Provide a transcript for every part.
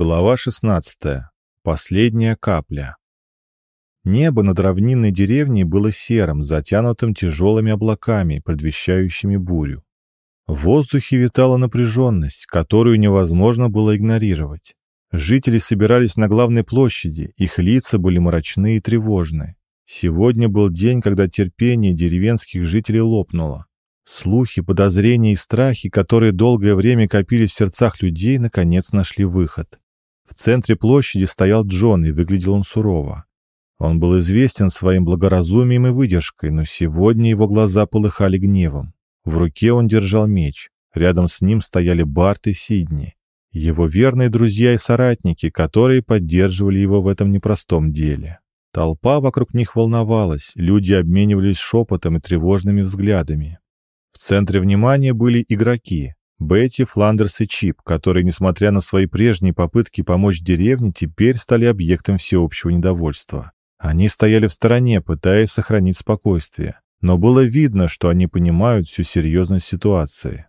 Глава 16. Последняя капля. Небо над равнинной деревней было серым, затянутым тяжелыми облаками, предвещающими бурю. В воздухе витала напряженность, которую невозможно было игнорировать. Жители собирались на главной площади, их лица были мрачны и тревожны. Сегодня был день, когда терпение деревенских жителей лопнуло. Слухи, подозрения и страхи, которые долгое время копились в сердцах людей, наконец нашли выход. В центре площади стоял Джон, и выглядел он сурово. Он был известен своим благоразумием и выдержкой, но сегодня его глаза полыхали гневом. В руке он держал меч. Рядом с ним стояли Барт и Сидни. Его верные друзья и соратники, которые поддерживали его в этом непростом деле. Толпа вокруг них волновалась, люди обменивались шепотом и тревожными взглядами. В центре внимания были игроки, Бетти, Фландерс и Чип, которые, несмотря на свои прежние попытки помочь деревне, теперь стали объектом всеобщего недовольства. Они стояли в стороне, пытаясь сохранить спокойствие. Но было видно, что они понимают всю серьезность ситуации.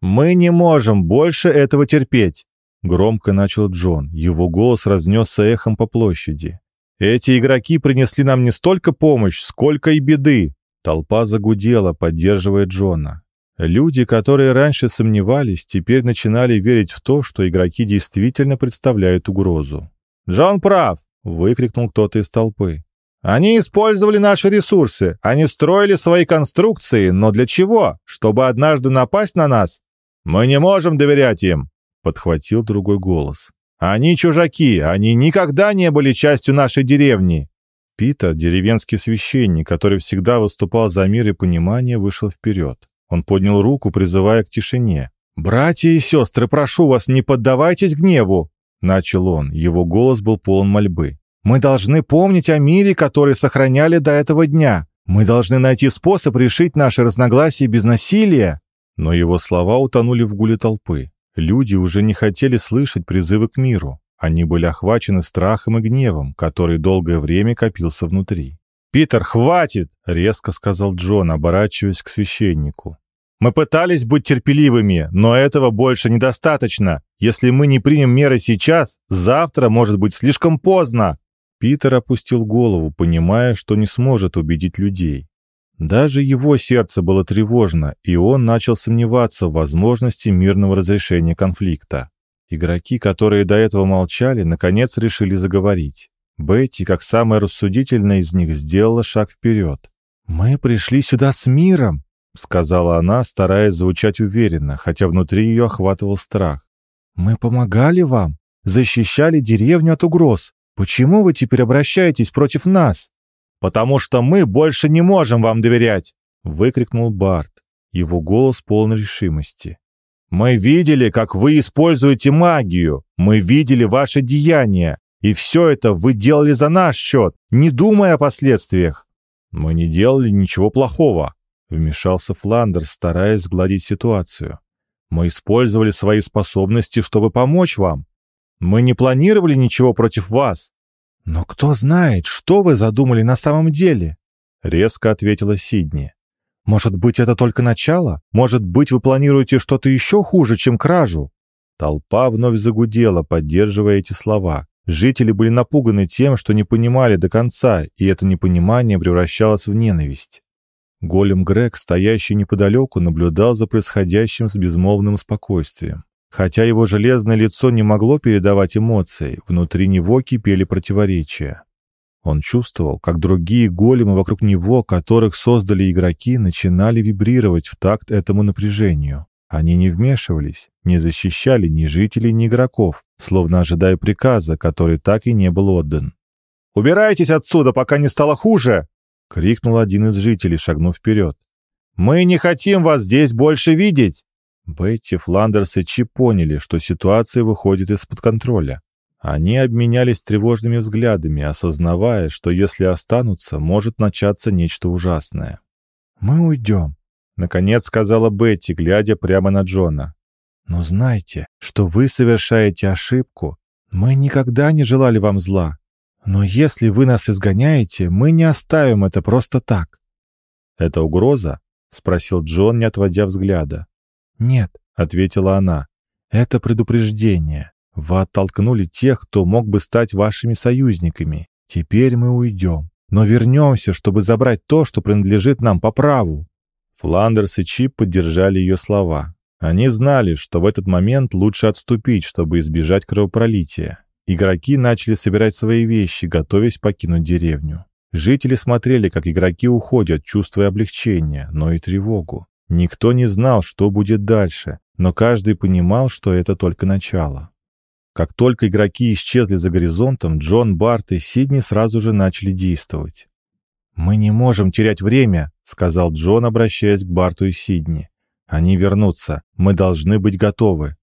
«Мы не можем больше этого терпеть!» Громко начал Джон. Его голос разнесся эхом по площади. «Эти игроки принесли нам не столько помощь, сколько и беды!» Толпа загудела, поддерживая Джона. Люди, которые раньше сомневались, теперь начинали верить в то, что игроки действительно представляют угрозу. «Джон прав!» — выкрикнул кто-то из толпы. «Они использовали наши ресурсы, они строили свои конструкции, но для чего? Чтобы однажды напасть на нас? Мы не можем доверять им!» — подхватил другой голос. «Они чужаки, они никогда не были частью нашей деревни!» Питер, деревенский священник, который всегда выступал за мир и понимание, вышел вперед. Он поднял руку, призывая к тишине. «Братья и сестры, прошу вас, не поддавайтесь гневу!» Начал он, его голос был полон мольбы. «Мы должны помнить о мире, который сохраняли до этого дня. Мы должны найти способ решить наши разногласия без насилия». Но его слова утонули в гуле толпы. Люди уже не хотели слышать призывы к миру. Они были охвачены страхом и гневом, который долгое время копился внутри. «Питер, хватит!» — резко сказал Джон, оборачиваясь к священнику. «Мы пытались быть терпеливыми, но этого больше недостаточно. Если мы не примем меры сейчас, завтра может быть слишком поздно». Питер опустил голову, понимая, что не сможет убедить людей. Даже его сердце было тревожно, и он начал сомневаться в возможности мирного разрешения конфликта. Игроки, которые до этого молчали, наконец решили заговорить. Бетти, как самая рассудительная из них, сделала шаг вперед. «Мы пришли сюда с миром», — сказала она, стараясь звучать уверенно, хотя внутри ее охватывал страх. «Мы помогали вам, защищали деревню от угроз. Почему вы теперь обращаетесь против нас?» «Потому что мы больше не можем вам доверять!» — выкрикнул Барт. Его голос полон решимости. «Мы видели, как вы используете магию. Мы видели ваши деяния. И все это вы делали за наш счет, не думая о последствиях. Мы не делали ничего плохого, вмешался Фландер, стараясь сгладить ситуацию. Мы использовали свои способности, чтобы помочь вам. Мы не планировали ничего против вас. Но кто знает, что вы задумали на самом деле? резко ответила Сидни. Может быть, это только начало? Может быть, вы планируете что-то еще хуже, чем кражу? Толпа вновь загудела, поддерживая эти слова. Жители были напуганы тем, что не понимали до конца, и это непонимание превращалось в ненависть. Голем Грег, стоящий неподалеку, наблюдал за происходящим с безмолвным спокойствием. Хотя его железное лицо не могло передавать эмоции, внутри него кипели противоречия. Он чувствовал, как другие големы вокруг него, которых создали игроки, начинали вибрировать в такт этому напряжению. Они не вмешивались, не защищали ни жителей, ни игроков, словно ожидая приказа, который так и не был отдан. «Убирайтесь отсюда, пока не стало хуже!» — крикнул один из жителей, шагнув вперед. «Мы не хотим вас здесь больше видеть!» Бетти, Фландерс и Чип поняли, что ситуация выходит из-под контроля. Они обменялись тревожными взглядами, осознавая, что если останутся, может начаться нечто ужасное. «Мы уйдем», Наконец сказала Бетти, глядя прямо на Джона. «Но знайте, что вы совершаете ошибку. Мы никогда не желали вам зла. Но если вы нас изгоняете, мы не оставим это просто так». «Это угроза?» — спросил Джон, не отводя взгляда. «Нет», — ответила она. «Это предупреждение. Вы оттолкнули тех, кто мог бы стать вашими союзниками. Теперь мы уйдем. Но вернемся, чтобы забрать то, что принадлежит нам по праву». Фландерс и Чип поддержали ее слова. Они знали, что в этот момент лучше отступить, чтобы избежать кровопролития. Игроки начали собирать свои вещи, готовясь покинуть деревню. Жители смотрели, как игроки уходят, чувствуя облегчение, но и тревогу. Никто не знал, что будет дальше, но каждый понимал, что это только начало. Как только игроки исчезли за горизонтом, Джон, Барт и Сидни сразу же начали действовать. «Мы не можем терять время», — сказал Джон, обращаясь к Барту и Сидни. «Они вернутся. Мы должны быть готовы».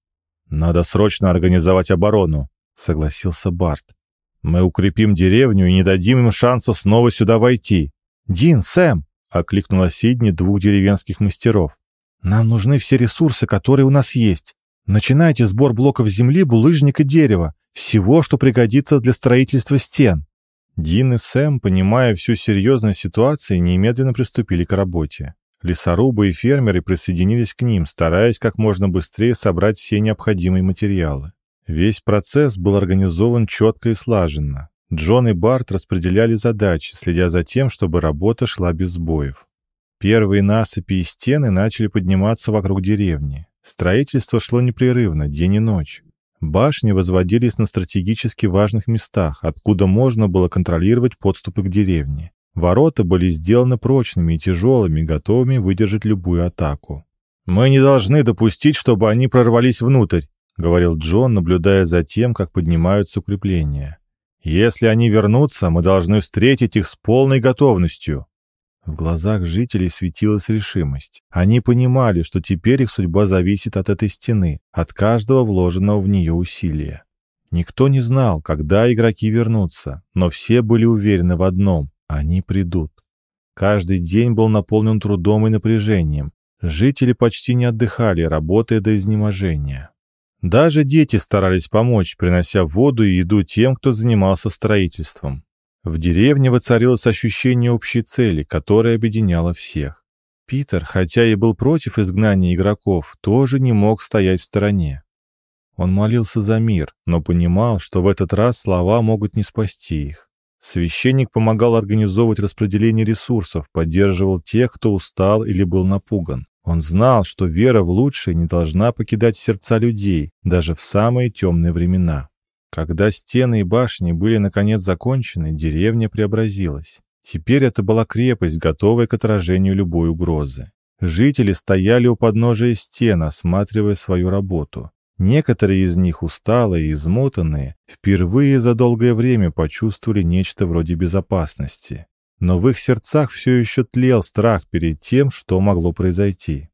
«Надо срочно организовать оборону», — согласился Барт. «Мы укрепим деревню и не дадим им шанса снова сюда войти». «Дин, Сэм!» — окликнула Сидни двух деревенских мастеров. «Нам нужны все ресурсы, которые у нас есть. Начинайте сбор блоков земли, булыжника дерева, всего, что пригодится для строительства стен». Дин и Сэм, понимая всю серьезность ситуации, немедленно приступили к работе. Лесорубы и фермеры присоединились к ним, стараясь как можно быстрее собрать все необходимые материалы. Весь процесс был организован четко и слаженно. Джон и Барт распределяли задачи, следя за тем, чтобы работа шла без сбоев. Первые насыпи и стены начали подниматься вокруг деревни. Строительство шло непрерывно, день и ночь. Башни возводились на стратегически важных местах, откуда можно было контролировать подступы к деревне. Ворота были сделаны прочными и тяжелыми, готовыми выдержать любую атаку. «Мы не должны допустить, чтобы они прорвались внутрь», — говорил Джон, наблюдая за тем, как поднимаются укрепления. «Если они вернутся, мы должны встретить их с полной готовностью». В глазах жителей светилась решимость. Они понимали, что теперь их судьба зависит от этой стены, от каждого вложенного в нее усилия. Никто не знал, когда игроки вернутся, но все были уверены в одном – они придут. Каждый день был наполнен трудом и напряжением. Жители почти не отдыхали, работая до изнеможения. Даже дети старались помочь, принося воду и еду тем, кто занимался строительством. В деревне воцарилось ощущение общей цели, которая объединяла всех. Питер, хотя и был против изгнания игроков, тоже не мог стоять в стороне. Он молился за мир, но понимал, что в этот раз слова могут не спасти их. Священник помогал организовывать распределение ресурсов, поддерживал тех, кто устал или был напуган. Он знал, что вера в лучшее не должна покидать сердца людей, даже в самые темные времена. Когда стены и башни были наконец закончены, деревня преобразилась. Теперь это была крепость, готовая к отражению любой угрозы. Жители стояли у подножия стен, осматривая свою работу. Некоторые из них, усталые и измотанные, впервые за долгое время почувствовали нечто вроде безопасности. Но в их сердцах все еще тлел страх перед тем, что могло произойти.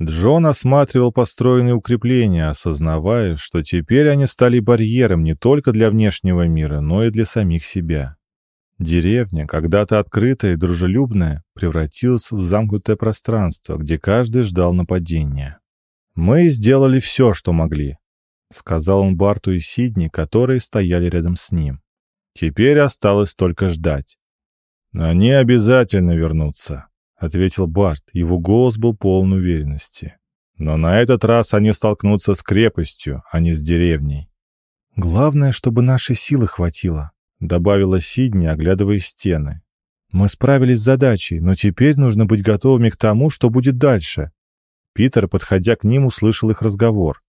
Джон осматривал построенные укрепления, осознавая, что теперь они стали барьером не только для внешнего мира, но и для самих себя. Деревня, когда-то открытая и дружелюбная, превратилась в замкнутое пространство, где каждый ждал нападения. «Мы сделали все, что могли», — сказал он Барту и Сидни, которые стояли рядом с ним. «Теперь осталось только ждать. Они обязательно вернутся», — ответил Барт. Его голос был полон уверенности. «Но на этот раз они столкнутся с крепостью, а не с деревней». «Главное, чтобы нашей силы хватило», — добавила Сидни, оглядывая стены. «Мы справились с задачей, но теперь нужно быть готовыми к тому, что будет дальше». Питер, подходя к ним, услышал их разговор.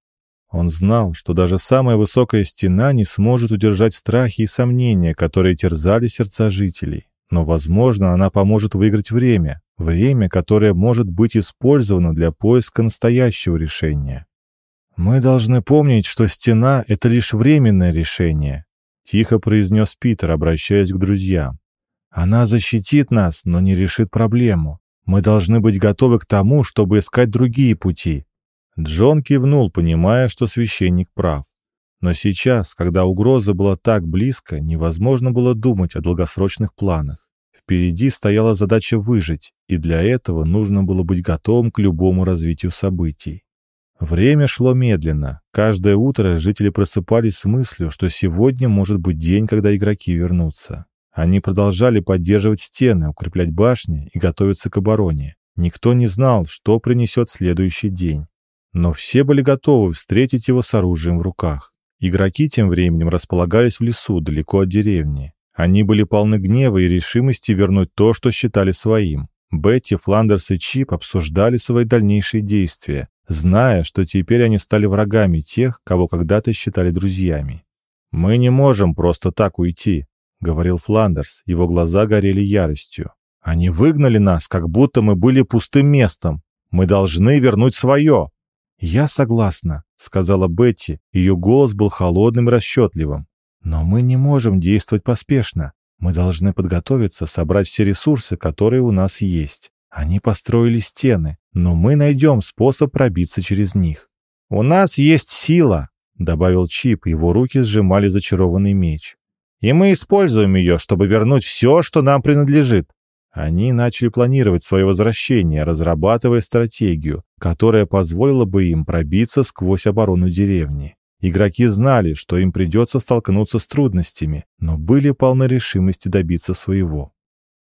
Он знал, что даже самая высокая стена не сможет удержать страхи и сомнения, которые терзали сердца жителей. Но, возможно, она поможет выиграть время, время, которое может быть использовано для поиска настоящего решения. «Мы должны помнить, что стена — это лишь временное решение», — тихо произнес Питер, обращаясь к друзьям. «Она защитит нас, но не решит проблему. Мы должны быть готовы к тому, чтобы искать другие пути». Джон кивнул, понимая, что священник прав. Но сейчас, когда угроза была так близко, невозможно было думать о долгосрочных планах. Впереди стояла задача выжить, и для этого нужно было быть готовым к любому развитию событий. Время шло медленно. Каждое утро жители просыпались с мыслью, что сегодня может быть день, когда игроки вернутся. Они продолжали поддерживать стены, укреплять башни и готовиться к обороне. Никто не знал, что принесет следующий день. Но все были готовы встретить его с оружием в руках. Игроки тем временем располагались в лесу, далеко от деревни. Они были полны гнева и решимости вернуть то, что считали своим. Бетти, Фландерс и Чип обсуждали свои дальнейшие действия, зная, что теперь они стали врагами тех, кого когда-то считали друзьями. «Мы не можем просто так уйти», — говорил Фландерс, его глаза горели яростью. «Они выгнали нас, как будто мы были пустым местом. Мы должны вернуть свое». «Я согласна», — сказала Бетти, ее голос был холодным и расчетливым. «Но мы не можем действовать поспешно. Мы должны подготовиться, собрать все ресурсы, которые у нас есть. Они построили стены, но мы найдем способ пробиться через них. «У нас есть сила», — добавил Чип, его руки сжимали зачарованный меч. «И мы используем ее, чтобы вернуть все, что нам принадлежит». Они начали планировать свое возвращение, разрабатывая стратегию, которая позволила бы им пробиться сквозь оборону деревни. Игроки знали, что им придется столкнуться с трудностями, но были полны решимости добиться своего.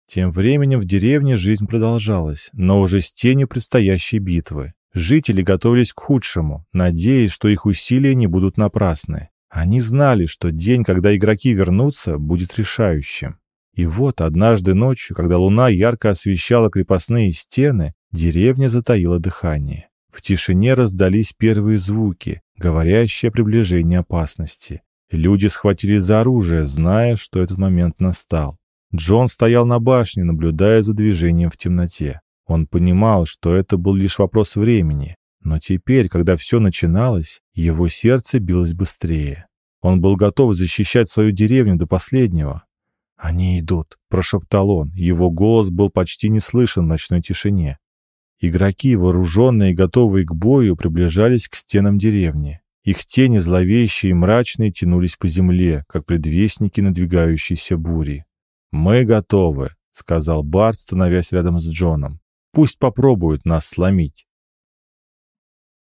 Тем временем в деревне жизнь продолжалась, но уже с тенью предстоящей битвы. Жители готовились к худшему, надеясь, что их усилия не будут напрасны. Они знали, что день, когда игроки вернутся, будет решающим. И вот однажды ночью, когда луна ярко освещала крепостные стены, деревня затаила дыхание. В тишине раздались первые звуки, говорящие о приближении опасности. Люди схватились за оружие, зная, что этот момент настал. Джон стоял на башне, наблюдая за движением в темноте. Он понимал, что это был лишь вопрос времени, но теперь, когда все начиналось, его сердце билось быстрее. Он был готов защищать свою деревню до последнего. «Они идут», — прошептал он. Его голос был почти не слышен в ночной тишине. Игроки, вооруженные и готовые к бою, приближались к стенам деревни. Их тени зловещие и мрачные тянулись по земле, как предвестники надвигающейся бури. «Мы готовы», — сказал Барт, становясь рядом с Джоном. «Пусть попробуют нас сломить».